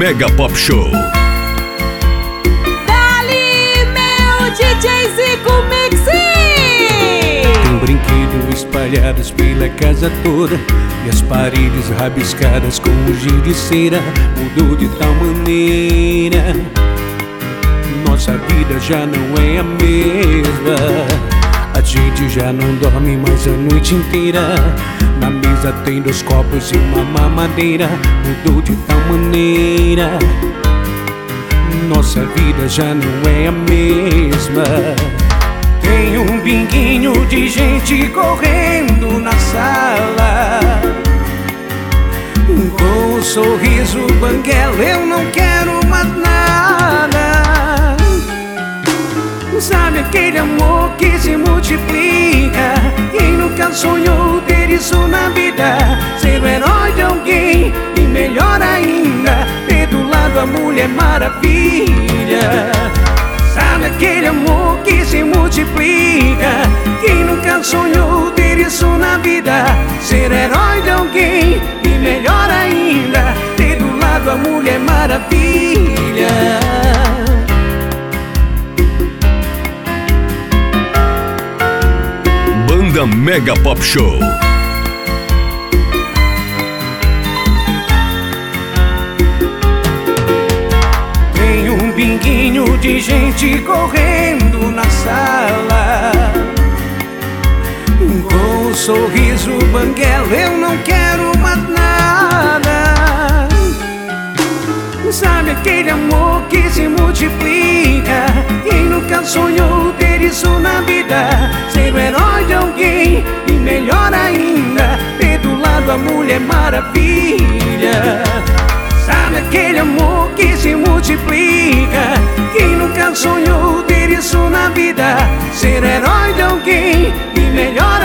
Mega Pop Show. Dali, meu DJ Zico Mixi! Tem brinquedo espalhados pela casa toda E as paredes rabiscadas com o giz de cera Mudou de tal maneira Nossa vida já não é a mesma A gente já não dorme mais a noite inteira Na mesa tem dois copos e uma mamadeira Mudou de tal maneira. Nossa vida já não é a mesma. Tem um binguinho de gente correndo na sala. Com um sorriso banguela eu não quero mais nada. Sabe aquele amor que se multiplica Quem nunca sonhou isso na vida. Ser o herói de alguém e melhor ainda Ter do lado a Mulher Maravilha. Sabe aquele amor que se multiplica? Quem nunca sonhou ter isso na vida? Ser herói de alguém e melhor ainda Ter do lado a Mulher Maravilha. Banda Mega Pop Show. De gente correndo na sala. Com um sorriso banguela eu não quero mais nada. Sabe aquele amor que se multiplica Quem nunca sonhou ter isso na vida? Ser o herói de alguém e melhor ainda Ter do lado a Mulher Maravilha. Sabe aquele amor que se multiplica Nunca sonhou ter isso na vida. Ser herói de alguém e melhor